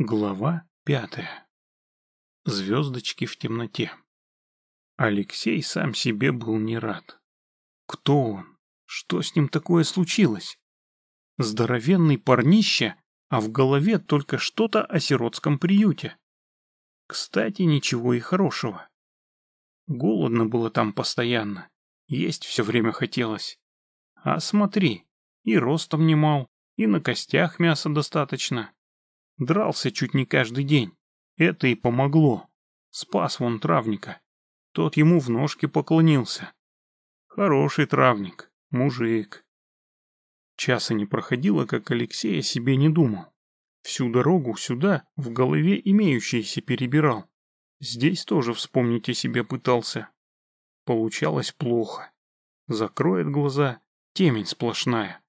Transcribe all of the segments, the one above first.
Глава пятая. Звездочки в темноте. Алексей сам себе был не рад. Кто он? Что с ним такое случилось? Здоровенный парнище, а в голове только что-то о сиротском приюте. Кстати, ничего и хорошего. Голодно было там постоянно, есть все время хотелось. А смотри, и ростом не мал, и на костях мяса достаточно. Дрался чуть не каждый день. Это и помогло. Спас вон травника. Тот ему в ножки поклонился. Хороший травник, мужик. Часа не проходило, как Алексей о себе не думал. Всю дорогу сюда в голове имеющиеся перебирал. Здесь тоже вспомнить о себе пытался. Получалось плохо. Закроет глаза, темень сплошная.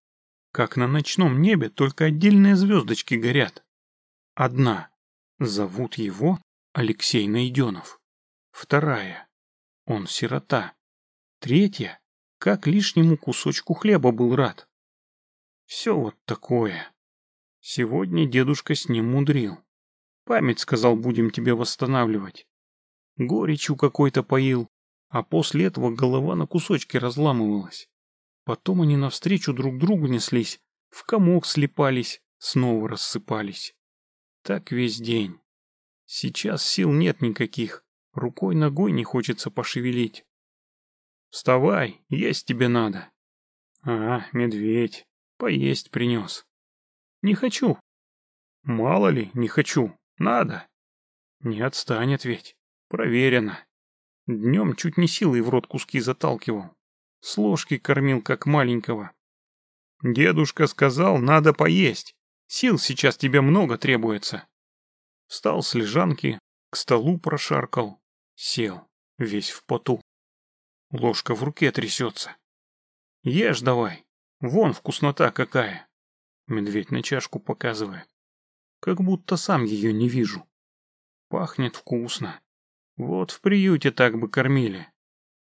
Как на ночном небе, только отдельные звездочки горят. Одна. Зовут его Алексей Найденов. Вторая. Он сирота. Третья. Как лишнему кусочку хлеба был рад. Все вот такое. Сегодня дедушка с ним мудрил. Память, сказал, будем тебе восстанавливать. Горечью какой-то поил, а после этого голова на кусочки разламывалась. Потом они навстречу друг другу неслись, в комок слепались, снова рассыпались. Так весь день. Сейчас сил нет никаких. Рукой-ногой не хочется пошевелить. Вставай, есть тебе надо. А, медведь, поесть принес. Не хочу. Мало ли, не хочу. Надо. Не отстанет ведь. Проверено. Днем чуть не силой в рот куски заталкивал. С ложки кормил, как маленького. Дедушка сказал, надо поесть. Сил сейчас тебе много требуется. Встал с лежанки, к столу прошаркал, сел, весь в поту. Ложка в руке трясется. Ешь давай, вон вкуснота какая. Медведь на чашку показывает. Как будто сам ее не вижу. Пахнет вкусно. Вот в приюте так бы кормили.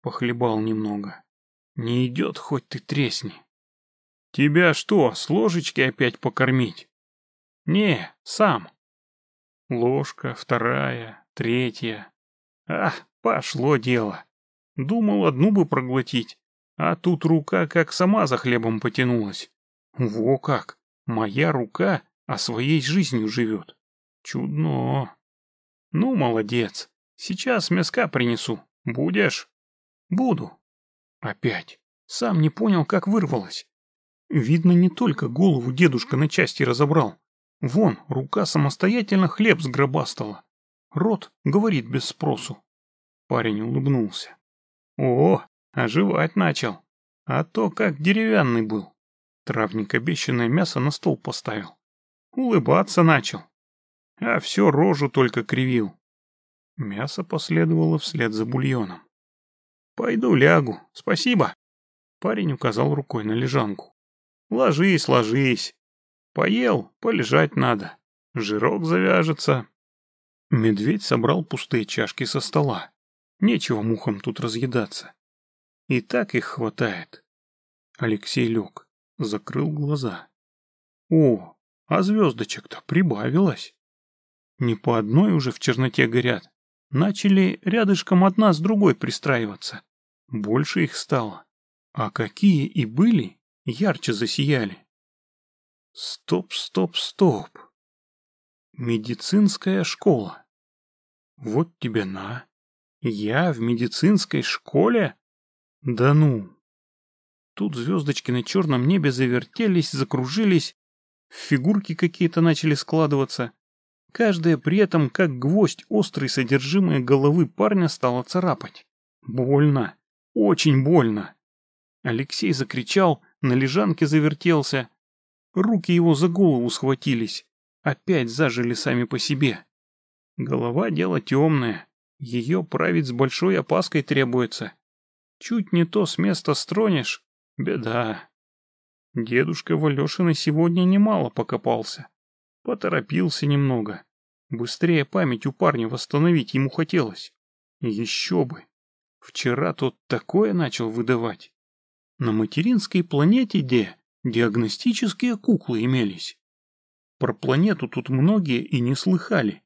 Похлебал немного. Не идет, хоть ты тресни. Тебя что, с ложечки опять покормить? Не, сам. Ложка, вторая, третья. Ах, пошло дело. Думал, одну бы проглотить, а тут рука как сама за хлебом потянулась. Во как, моя рука, а своей жизнью живет. Чудно. Ну, молодец. Сейчас мяска принесу. Будешь? Буду. Опять. Сам не понял, как вырвалось. Видно, не только голову дедушка на части разобрал. Вон, рука самостоятельно хлеб сгробастала. Рот говорит без спросу. Парень улыбнулся. О, оживать начал. А то как деревянный был. Травник обещанное мясо на стол поставил. Улыбаться начал. А все рожу только кривил. Мясо последовало вслед за бульоном. «Пойду лягу, спасибо!» Парень указал рукой на лежанку. Ложись, ложись. Поел, полежать надо. Жирок завяжется. Медведь собрал пустые чашки со стола. Нечего мухам тут разъедаться. И так их хватает. Алексей лег, закрыл глаза. О, а звездочек-то прибавилось. Не по одной уже в черноте горят. Начали рядышком одна с другой пристраиваться. Больше их стало. А какие и были, ярче засияли. Стоп, стоп, стоп. Медицинская школа. Вот тебе на. Я в медицинской школе? Да ну. Тут звездочки на черном небе завертелись, закружились, фигурки какие-то начали складываться. Каждая при этом, как гвоздь, острый содержимое головы парня стало царапать. Больно. Очень больно. Алексей закричал, на лежанке завертелся. Руки его за голову схватились, опять зажили сами по себе. Голова — дело темное, ее править с большой опаской требуется. Чуть не то с места стронешь — беда. Дедушка Валешина сегодня немало покопался. Поторопился немного. Быстрее память у парня восстановить ему хотелось. Еще бы. Вчера тот такое начал выдавать. На материнской планете где диагностические куклы имелись. Про планету тут многие и не слыхали.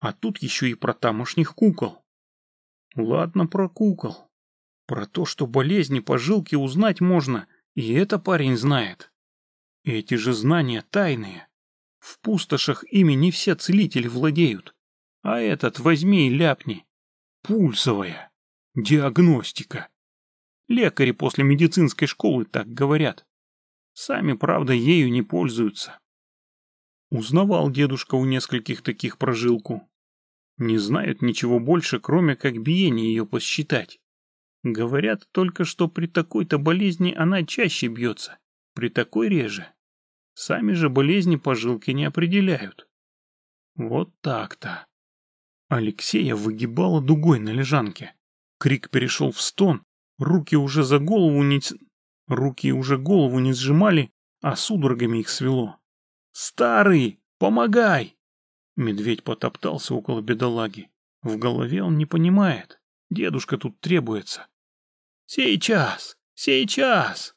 А тут еще и про тамошних кукол. Ладно про кукол. Про то, что болезни по жилке узнать можно, и это парень знает. Эти же знания тайные. В пустошах ими не все целители владеют. А этот возьми и ляпни. Пульсовая. Диагностика. Лекари после медицинской школы так говорят. Сами, правда, ею не пользуются. Узнавал дедушка у нескольких таких прожилку. Не знают ничего больше, кроме как биение ее посчитать. Говорят только, что при такой-то болезни она чаще бьется, при такой реже. Сами же болезни по жилке не определяют. Вот так-то. Алексея выгибала дугой на лежанке. Крик перешел в стон, руки уже за голову не... Руки уже голову не сжимали, а судорогами их свело. «Старый, помогай!» Медведь потоптался около бедолаги. В голове он не понимает. Дедушка тут требуется. «Сейчас! Сейчас!»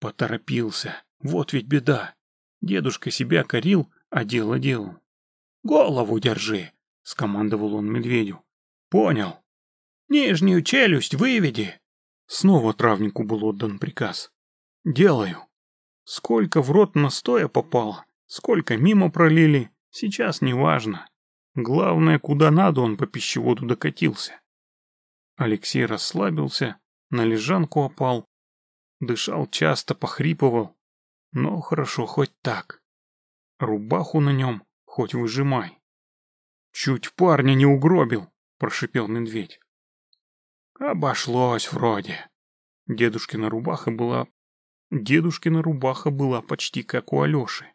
Поторопился. Вот ведь беда. Дедушка себя корил, а дело делал. «Голову держи!» — скомандовал он медведю. «Понял. Нижнюю челюсть выведи!» Снова травнику был отдан приказ. «Делаю. Сколько в рот настоя попало, сколько мимо пролили, сейчас не важно. Главное, куда надо он по пищеводу докатился». Алексей расслабился, на лежанку опал, дышал часто, похрипывал, но хорошо хоть так. Рубаху на нем хоть выжимай. Чуть парня не угробил, прошипел медведь. Обошлось вроде. Дедушкина рубаха была... Дедушкина рубаха была почти как у Алеши.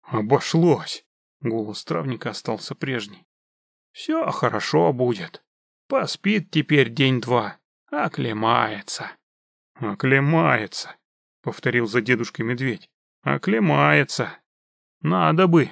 Обошлось. Голос травника остался прежний. Все хорошо будет. Поспит теперь день-два. Оклемается. Оклемается, повторил за дедушкой медведь. Оклемается. Надо бы.